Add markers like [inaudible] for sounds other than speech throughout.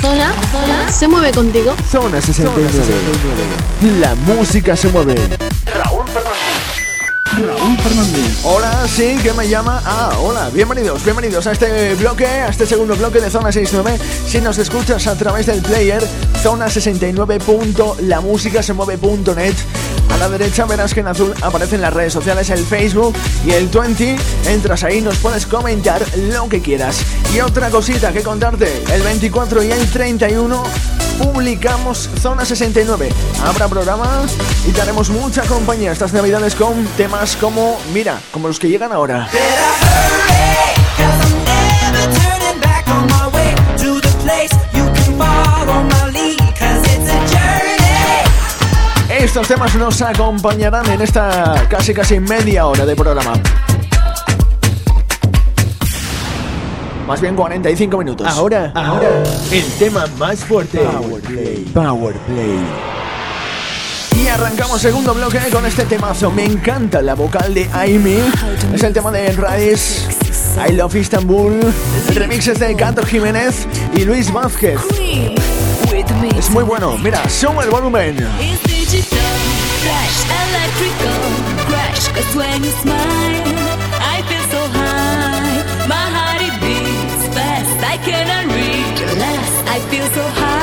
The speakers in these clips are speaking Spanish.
zona, zona se mueve contigo. Zona 69. La música se mueve. Raúl Fernández. Raúl Fernández. Hola, sí, ¿qué me llama? Ah, hola, bienvenidos, bienvenidos a este bloque, a este segundo bloque de Zona 69. Si nos escuchas a través del player, zona69.lamusicasemueve.net. A la derecha verás que en azul aparecen las redes sociales, el Facebook y el 20. Entras ahí, nos puedes comentar lo que quieras. Y otra cosita que contarte, el 24 y el 31 publicamos Zona 69. Habrá programa y te haremos mucha compañía estas navidades con temas como, mira, como los que llegan ahora. Estos temas nos acompañarán en esta casi casi media hora de programa. Más bien 45 minutos. Ahora, ahora, el tema más fuerte. Power Play. Power Play. Y arrancamos segundo bloque con este temazo. Me encanta la vocal de Amy. Es el tema de Rise. I Love Istanbul. El remix es de Cantor Jiménez y Luis Vázquez. Es muy bueno. Mira, sube el volumen. crash, electrical crash. Cause when you smile, I feel so high. My heart it beats fast, I cannot reach. Less, I feel so high.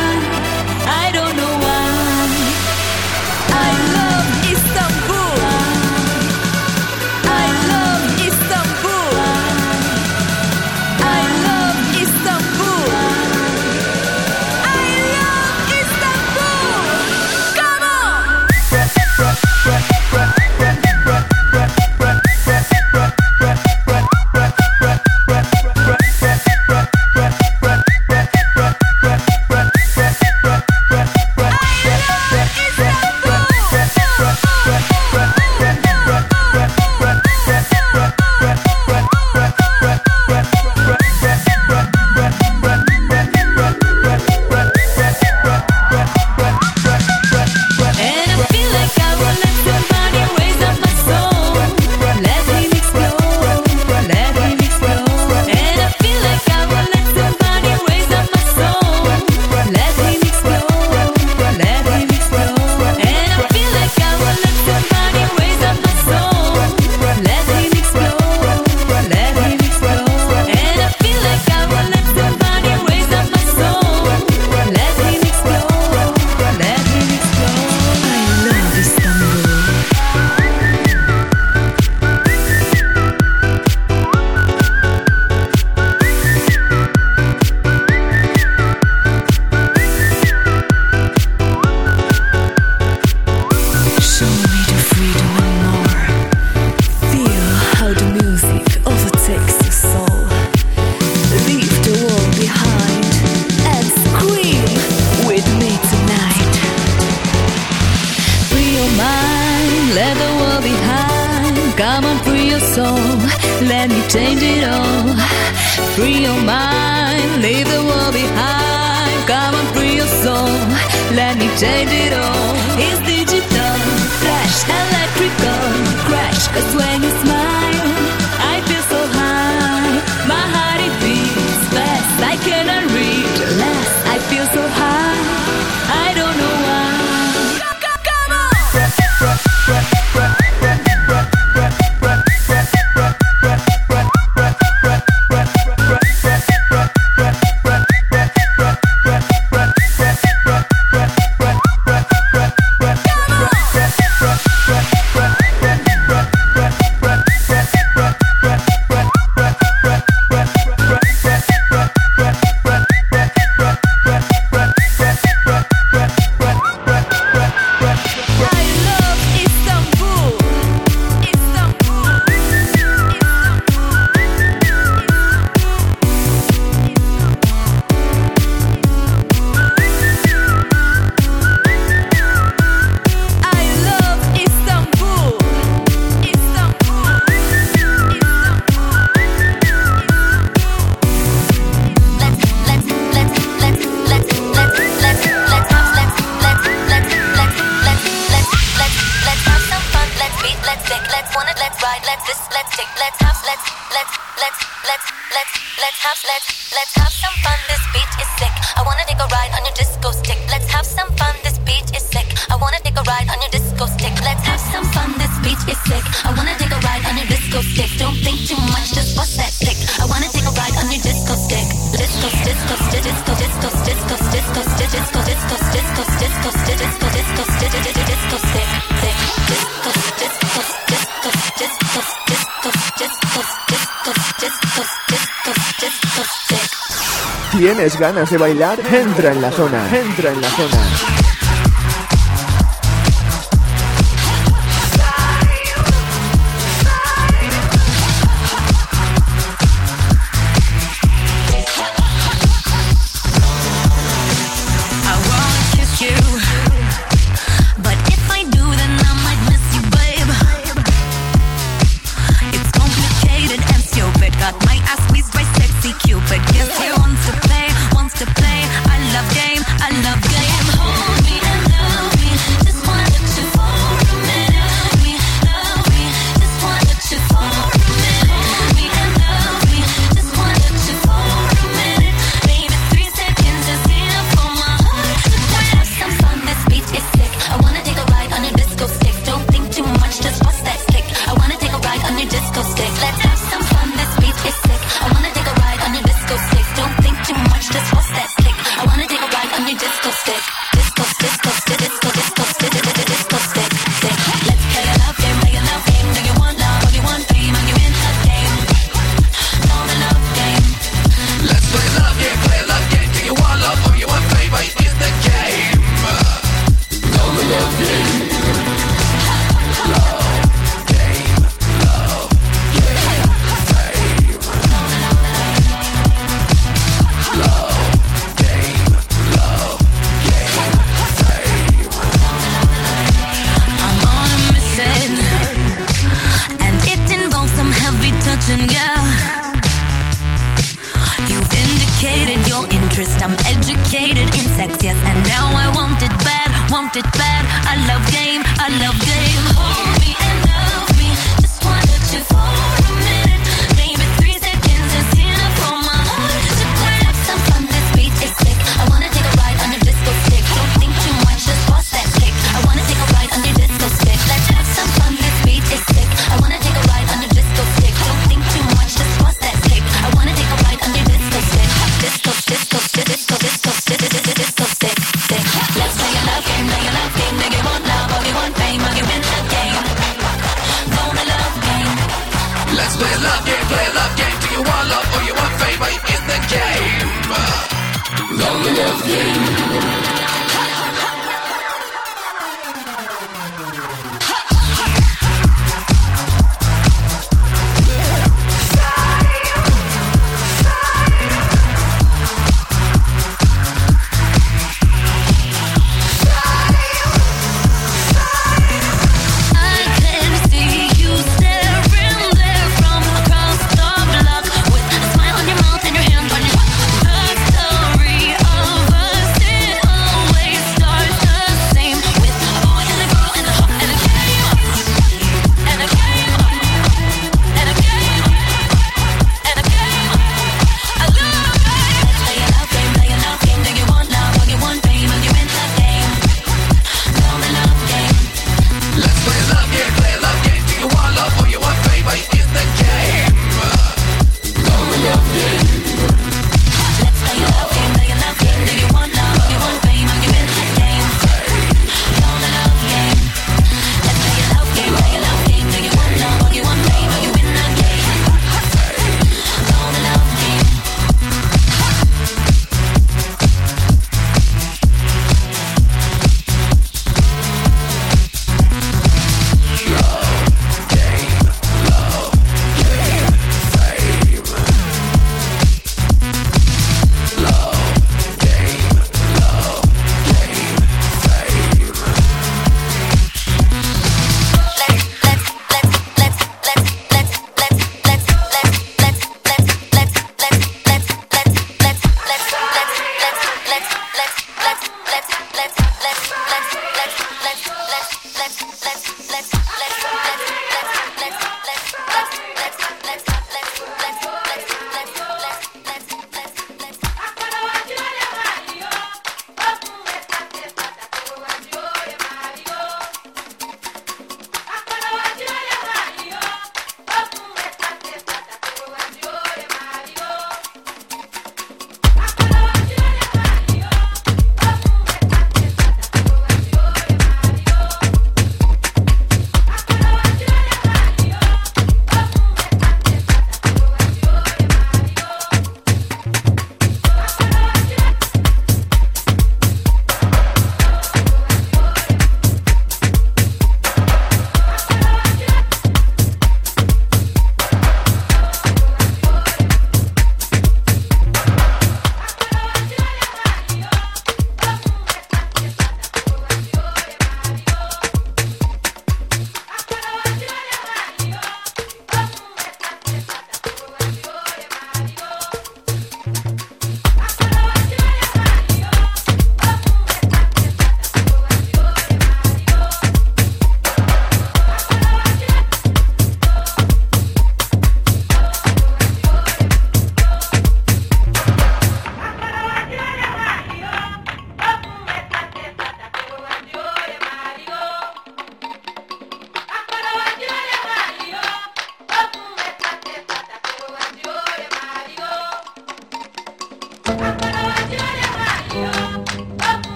tienes ganas de bailar, entra en la zona, entra en la zona.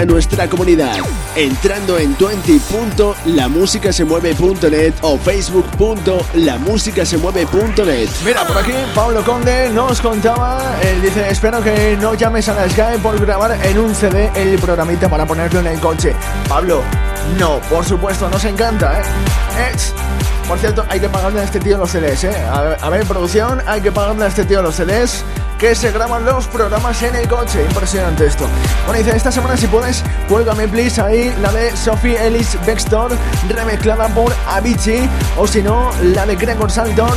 A nuestra comunidad entrando en 20.lamusicasemueve.net o facebook.lamusicasemueve.net. Mira, por aquí Pablo Conde nos contaba, él dice, espero que no llames a la Sky por grabar en un CD el programita para ponerlo en el coche. Pablo, no, por supuesto, nos encanta, ¿eh? Por cierto, hay que pagarle a este tío los CDs, ¿eh? A ver, producción, hay que pagarle a este tío los CDs que se graban los programas en el coche. Impresionante esto. Bueno, dice, esta semana si puedes, cuélgame please ahí la de Sophie Ellis Bextor, remezclada por Avicii, o si no, la de Gregor Saltor,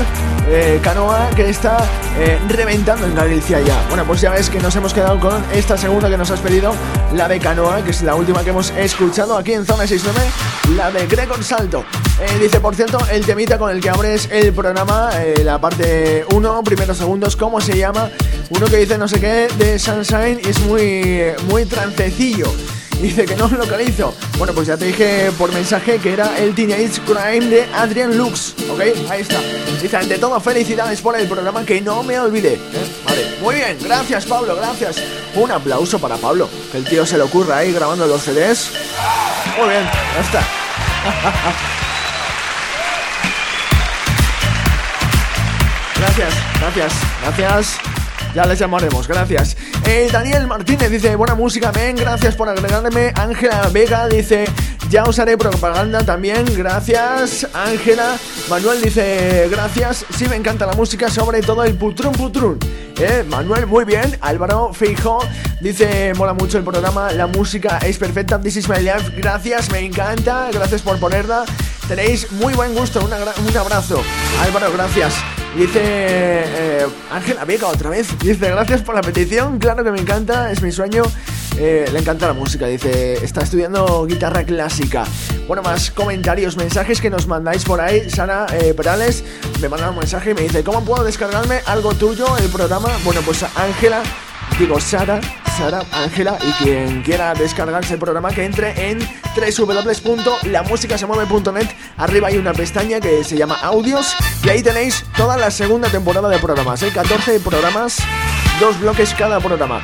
eh, Canoa, que está eh, reventando en Galicia ya. Bueno, pues ya ves que nos hemos quedado con esta segunda que nos has pedido, la de Canoa, que es la última que hemos escuchado aquí en Zona 69, la de Gregor Salto. Eh, dice, por cierto, el temita con el que abres el programa, eh, la parte 1, primeros segundos, ¿cómo se llama? Uno que dice no sé qué de Sunshine es muy, muy trancecillo. Dice que no lo localizo. Bueno, pues ya te dije por mensaje que era el Teenage Crime de Adrian Lux. ¿Ok? Ahí está. Dice, ante todo, felicidades por el programa que no me olvidé. ¿eh? Vale, muy bien. Gracias, Pablo, gracias. Un aplauso para Pablo. Que el tío se le ocurra ahí grabando los CDs. Muy bien, ya está. [laughs] Gracias, gracias, gracias. Ya les llamaremos, gracias. Eh, Daniel Martínez dice, buena música, men, gracias por agregarme. Ángela Vega dice, ya os haré propaganda también, gracias. Ángela, Manuel dice, gracias. Sí, me encanta la música, sobre todo el putrún putrún. Eh, Manuel, muy bien. Álvaro Feijo dice, mola mucho el programa, la música es perfecta. This is my life, gracias, me encanta, gracias por ponerla. Tenéis muy buen gusto, una un abrazo. Álvaro, gracias. Dice eh, Ángela Vega otra vez. Dice, gracias por la petición, claro que me encanta, es mi sueño. Eh, le encanta la música, dice, está estudiando guitarra clásica. Bueno, más comentarios, mensajes que nos mandáis por ahí. Sara eh, Perales me manda un mensaje y me dice, ¿cómo puedo descargarme algo tuyo, el programa? Bueno, pues Ángela, digo Sara, Sara, Ángela y quien quiera descargarse el programa que entre en www.lamusicasemueve.net Arriba hay una pestaña que se llama Audios y ahí tenéis toda la segunda temporada de programas, ¿eh? 14 programas, dos bloques cada programa.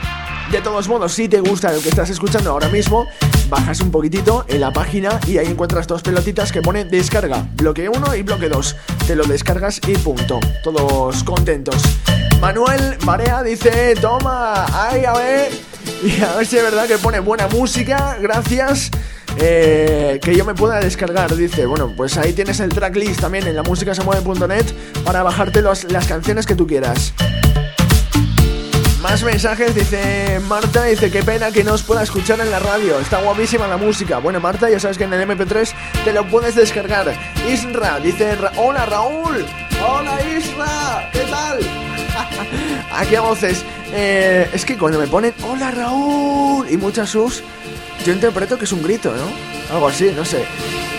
De todos modos, si te gusta lo que estás escuchando ahora mismo, bajas un poquitito en la página y ahí encuentras dos pelotitas que pone descarga, bloque 1 y bloque 2. Te lo descargas y punto. Todos contentos. Manuel Marea dice, toma, ay, a ver, y a ver si es verdad que pone buena música, gracias. eh, que yo me pueda descargar, dice. Bueno, pues ahí tienes el tracklist también en la musicasemueve.net para bajarte las canciones que tú quieras. Más mensajes, dice Marta, dice qué pena que no os pueda escuchar en la radio, está guapísima la música. Bueno Marta, ya sabes que en el MP3 te lo puedes descargar. Isra, dice, hola Raúl, hola Isra, ¿qué tal? [laughs] Aquí a voces. Eh, es que cuando me ponen hola Raúl y muchas sus, yo interpreto que es un grito, ¿no? Algo así, no sé.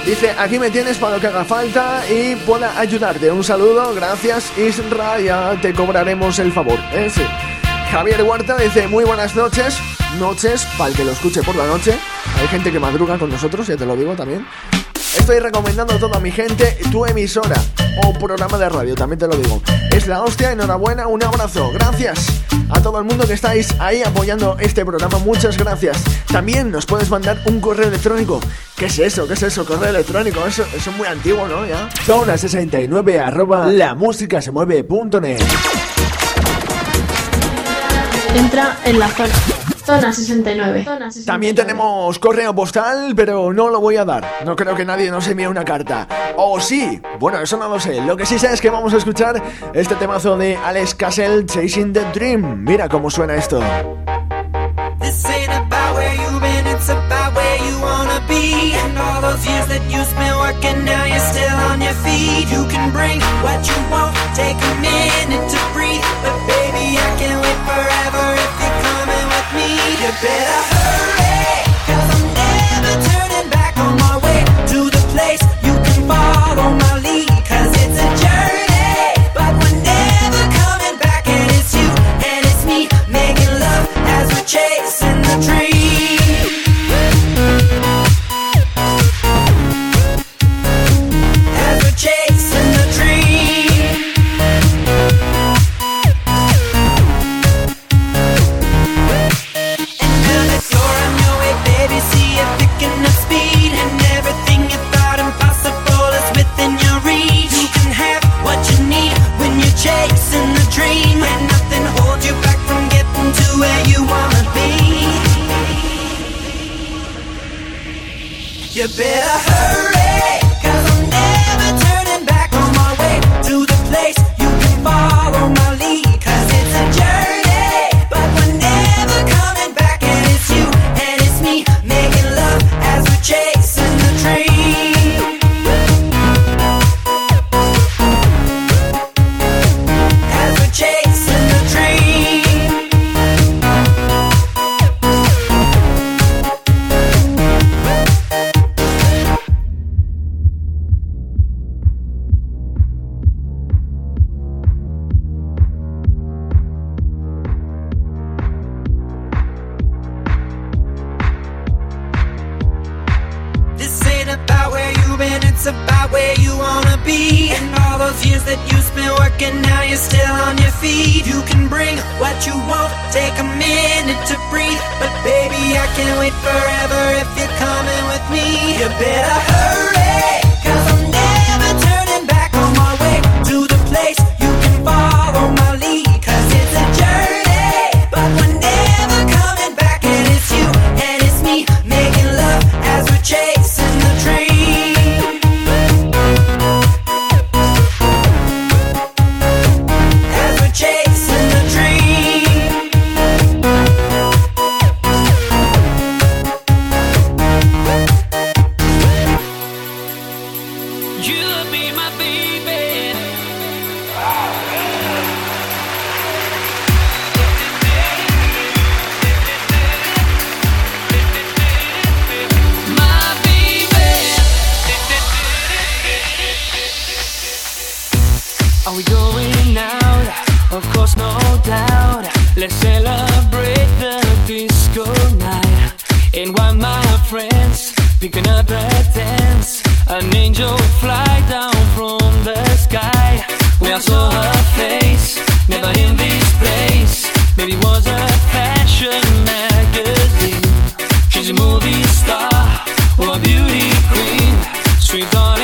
Dice, aquí me tienes para lo que haga falta y pueda ayudarte. Un saludo, gracias Isra, ya te cobraremos el favor. ¿eh? Javier Huerta dice, muy buenas noches. Noches, para el que lo escuche por la noche. Hay gente que madruga con nosotros, ya te lo digo también. Estoy recomendando a toda mi gente tu emisora o programa de radio, también te lo digo. La hostia, enhorabuena, un abrazo. Gracias a todo el mundo que estáis ahí apoyando este programa, muchas gracias. También nos puedes mandar un correo electrónico. ¿Qué es eso? ¿Qué es eso? Correo electrónico, eso, eso es muy antiguo, ¿no? Ya. Zona 69 arroba lamusicasemueve.net Entra en la zona. Zona 69. Zona 69. También tenemos correo postal, pero no lo voy a dar. No creo que nadie nos envíe una carta. ¿O sí? Bueno, eso no lo sé. Lo que sí sé es que vamos a escuchar este temazo de Alex Castle, Chasing the Dream. Mira cómo suena esto. This ain't about where you've been, it's about where you wanna be. And all those years that you spent working, now you're still on your feet. You can bring what you want, take a minute to breathe. But baby, I can't wait forever if need a better hurry. Where you wanna be. And all those years that you spent working, now you're still on your feet. You can bring what you want, take a minute to breathe. But baby, I can't wait forever if you're coming with me. You better hurry, And while my friends picking up the dance, an angel fly down from the sky. We all saw her face, never in this place. Maybe it was a fashion magazine. She's a movie star or a beauty queen. Sweet darling,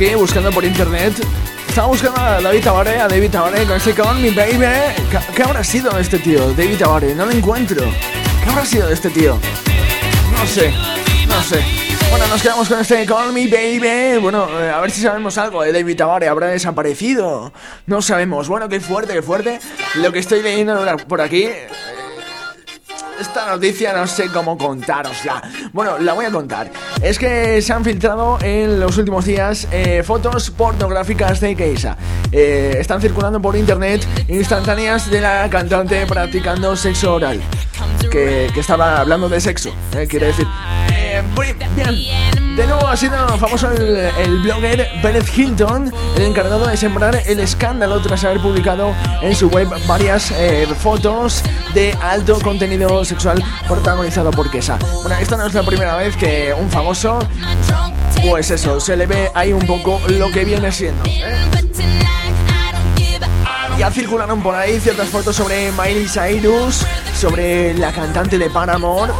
buscando por internet. Estaba buscando a David Tabaré, a David Tabaré con ese con mi baby. ¿Qué, habrá sido de este tío, David Tabaré? No lo encuentro. ¿Qué habrá sido de este tío? No sé, no sé. Bueno, nos quedamos con este Call Me Baby. Bueno, eh, a ver si sabemos algo de David Tavares. ¿Habrá desaparecido? No sabemos. Bueno, qué fuerte, qué fuerte. Lo que estoy leyendo por aquí. Esta noticia no sé cómo contarosla. Bueno, la voy a contar. Es que se han filtrado en los últimos días eh, fotos pornográficas de Keisa. Eh, están circulando por internet instantáneas de la cantante practicando sexo oral. Que, que estaba hablando de sexo, eh, quiere decir. Eh, bien. De nuevo ha sido famoso el, blogger Bennett Hilton, el encargado de sembrar el escándalo tras haber publicado en su web varias eh, fotos de alto contenido sexual protagonizado por Kesa. Bueno, esta no es la primera vez que un famoso, pues eso, se le ve ahí un poco lo que viene siendo. ¿eh? Ya circularon por ahí ciertas fotos sobre Miley Cyrus, sobre la cantante de Paramore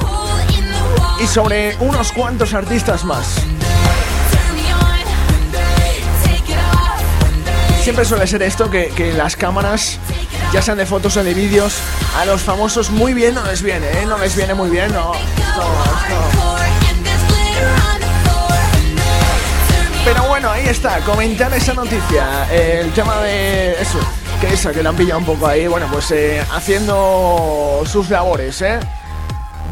y sobre unos cuantos artistas más. Siempre suele ser esto que, las cámaras, ya sean de fotos o de vídeos, a los famosos muy bien no les viene, ¿eh? No les viene muy bien, no. Pero bueno, ahí está, comentar esa noticia. el tema de eso, que esa, que la han pillado un poco ahí, bueno, pues eh, haciendo sus labores, ¿eh?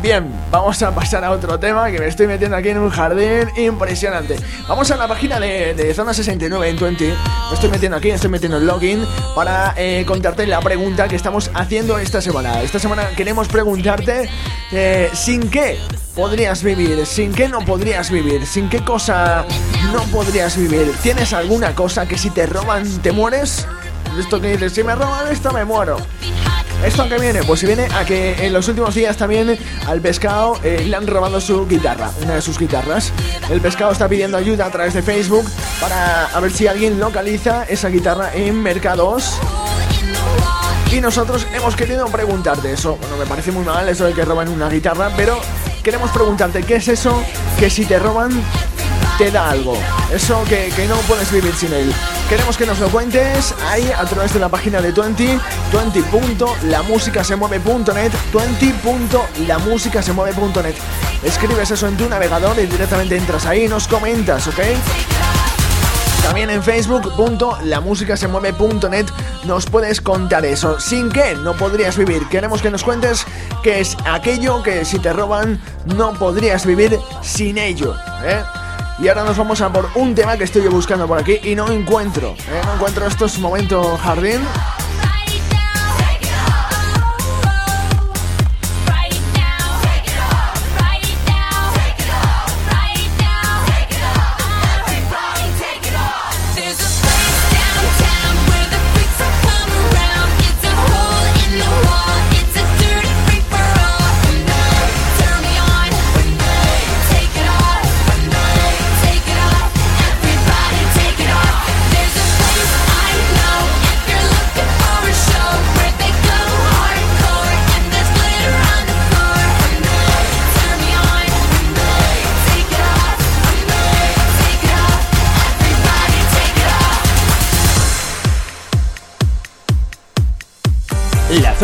Bien, vamos a pasar a otro tema que me estoy metiendo aquí en un jardín impresionante. Vamos a la página de, de Zona 69 en 20. Me estoy metiendo aquí, estoy metiendo el login para eh, contarte la pregunta que estamos haciendo esta semana. Esta semana queremos preguntarte eh, sin qué podrías vivir, sin qué no podrías vivir, sin qué cosa no podrías vivir. ¿Tienes alguna cosa que si te roban te mueres? Esto que dices, si me roban esto me muero. ¿Esto a qué viene? Pues se viene a que en los últimos días también al pescado eh, le han robado su guitarra, una de sus guitarras. El pescado está pidiendo ayuda a través de Facebook para a ver si alguien localiza esa guitarra en mercados. Y nosotros hemos querido preguntarte eso. Bueno, me parece muy mal eso de que roban una guitarra, pero queremos preguntarte qué es eso que si te roban te da algo. Eso que, que no puedes vivir sin él. Queremos que nos lo cuentes ahí a través de la página de 20, 20.lamusicasemueve.net, 20.lamusicasemueve.net. Escribes eso en tu navegador y directamente entras ahí y nos comentas, ¿ok? También en facebook.lamusicasemueve.net nos puedes contar eso. Sin que no podrías vivir. Queremos que nos cuentes qué es aquello que si te roban no podrías vivir sin ello. ¿eh? Y ahora nos vamos a por un tema que estoy buscando por aquí y no encuentro. ¿eh? No encuentro estos momentos jardín.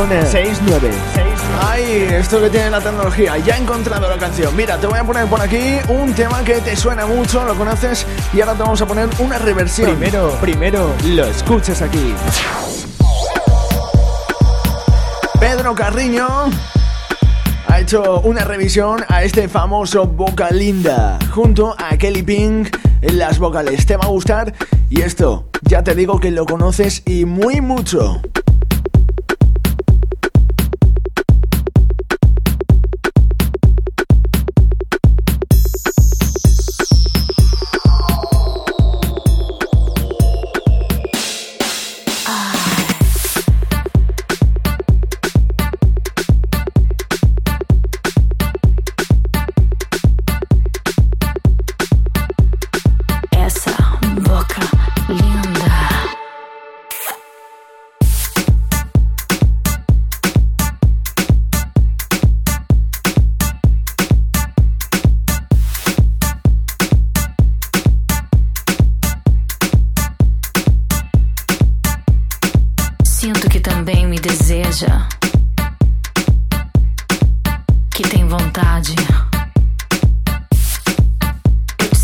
Zona 69. Ay, esto que tiene la tecnología. Ya he encontrado la canción. Mira, te voy a poner por aquí un tema que te suena mucho, lo conoces, y ahora te vamos a poner una reversión. Primero, primero lo escuchas aquí. Pedro Carriño ha hecho una revisión a este famoso Vocalinda junto a Kelly Pink en las vocales. Te va a gustar y esto ya te digo que lo conoces y muy mucho.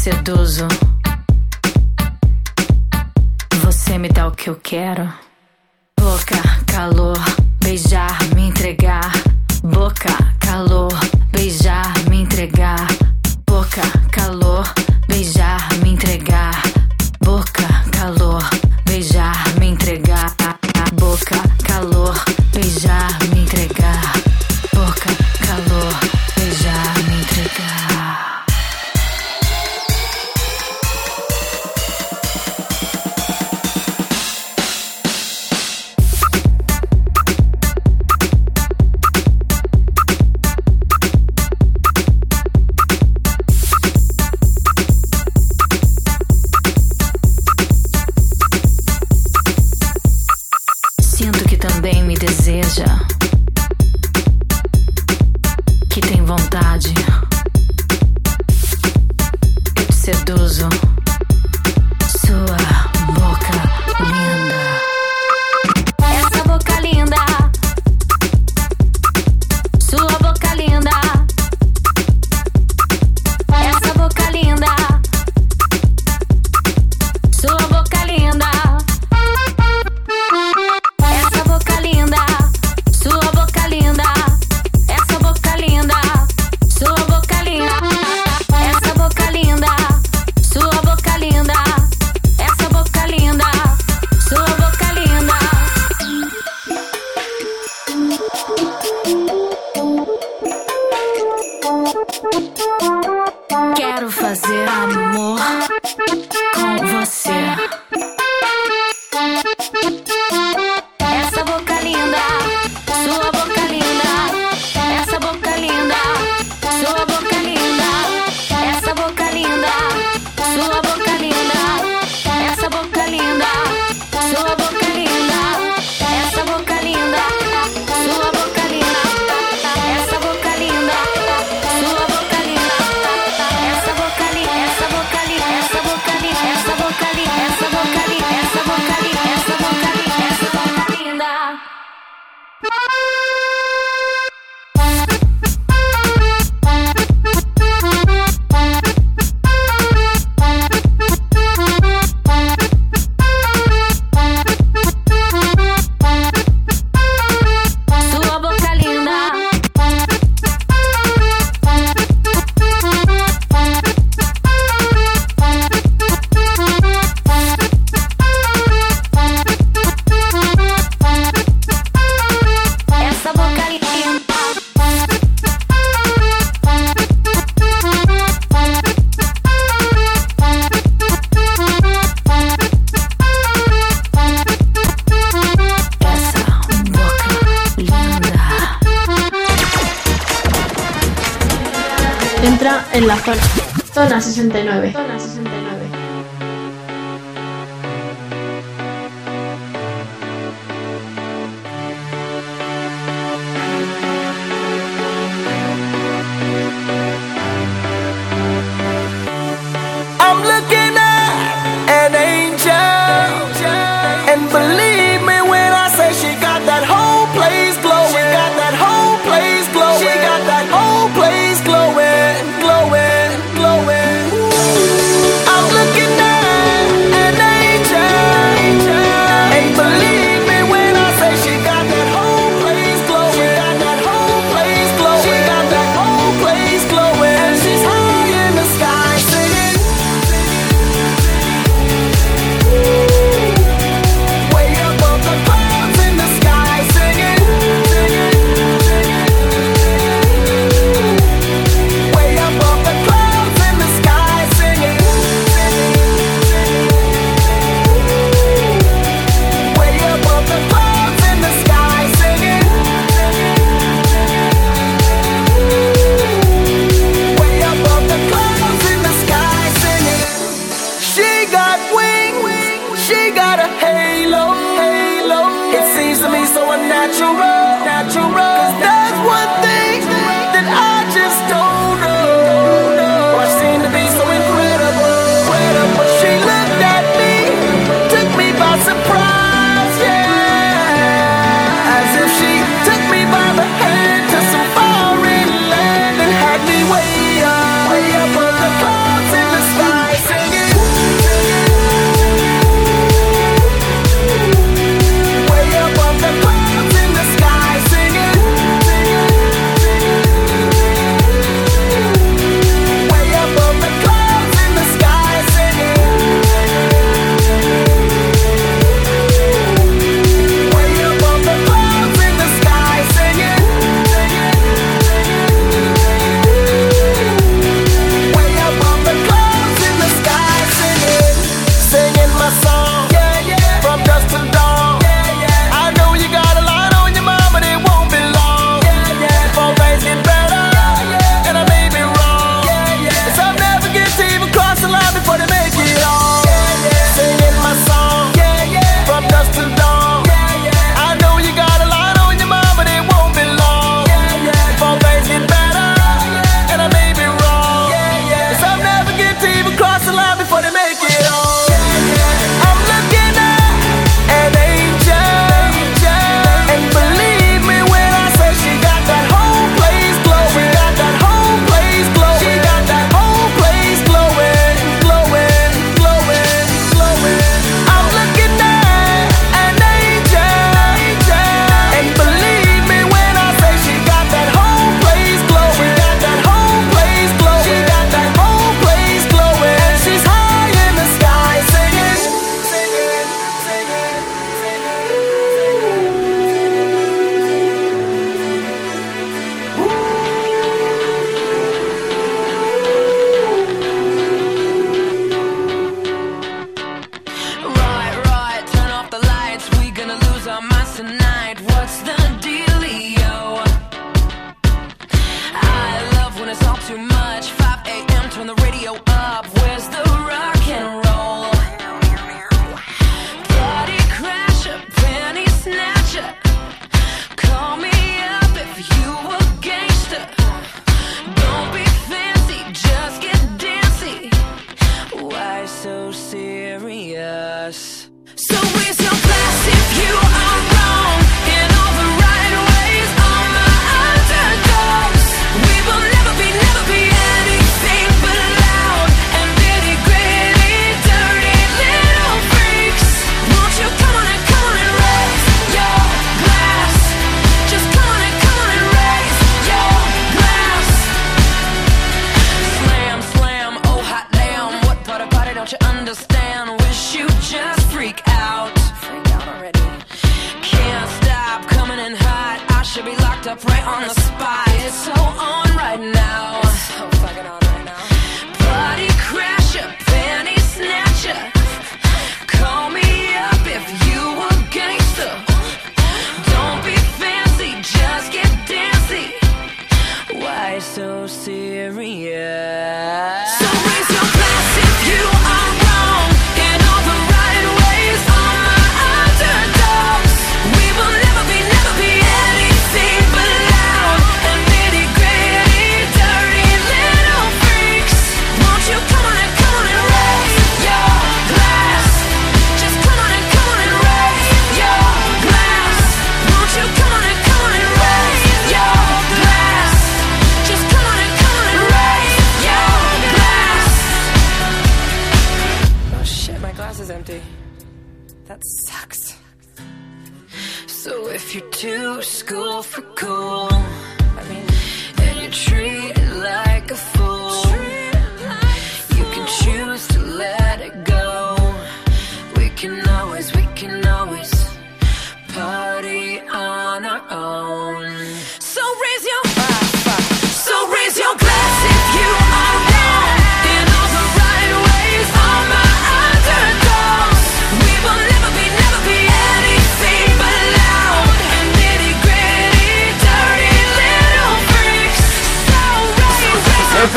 seduzo. Você me dá o que eu quero. Boca, calor, beijar, me entregar. Boca, calor, beijar, me entregar. Boca, en la zona. Zona 69. Zona 69.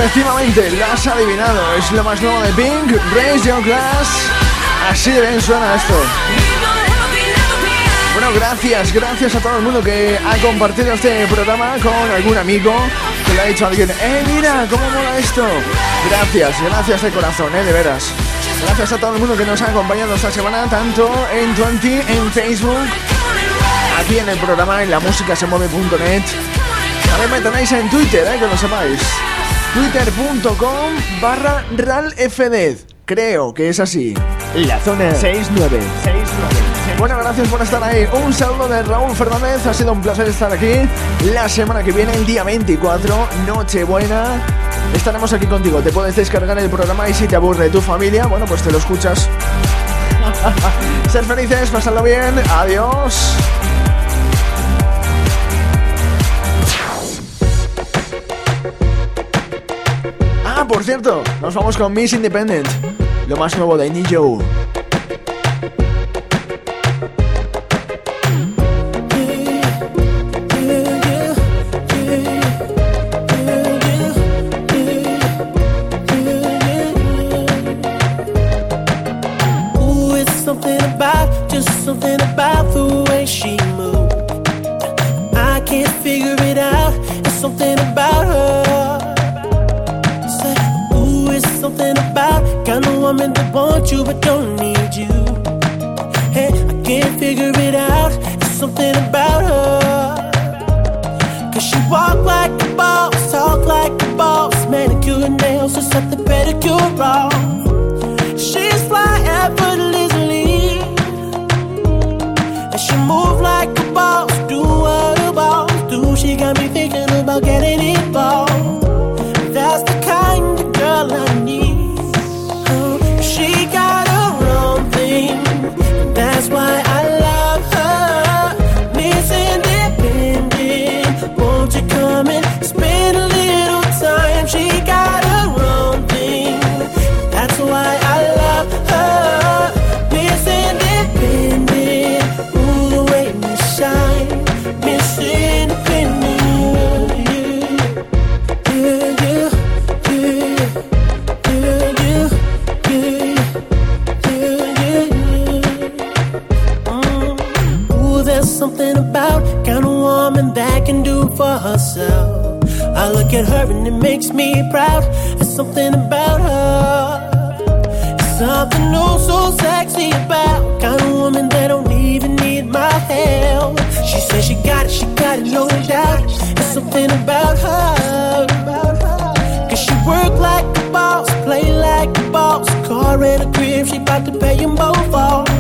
Efectivamente, lo has adivinado. Es lo más nuevo de Pink. Raise Your Glass. Así de bien suena esto. Bueno, gracias, gracias a todo el mundo que ha compartido este programa con algún amigo que le ha dicho a alguien, ¡eh, mira, cómo mola esto! Gracias, gracias de corazón, ¿eh? De veras. Gracias a todo el mundo que nos ha acompañado esta semana, tanto en 20, en Facebook, aquí en el programa, en la música se mueve.net. También me tenéis en Twitter, ¿eh? Que lo sepáis. Twitter.com barra ralfd. Creo que es así. La zona 69. Bueno, gracias por estar ahí. Un saludo de Raúl Fernández. Ha sido un placer estar aquí. La semana que viene, el día 24, Nochebuena. Estaremos aquí contigo. Te puedes descargar el programa y si te aburre tu familia, bueno, pues te lo escuchas. [laughs] Ser felices, pasarlo bien. Adiós. Por cierto, nos vamos con Miss Independent. Lo más nuevo de Nijo. Ooh, you but don't need you. Hey, I can't figure it out. It's something about her. Cause she walk like a boss, talk like a boss, manicure and nails, just set the pedicure wrong. She's fly effortlessly. And she move like a boss, do what a boss do. She got me thinking about getting involved. For herself. I look at her and it makes me proud. There's something about her. It's Something new, so sexy about kind of woman that don't even need my help. She says she got it, she got it, no doubt. It's something about her. Cause she work like a boss, play like a boss. Car and a crib, she bout to pay them both off.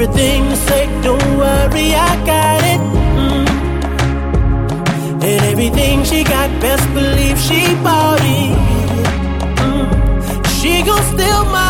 Her to say, don't worry, I got it. Mm. And everything she got, best believe she bought it. Mm. She gon' steal my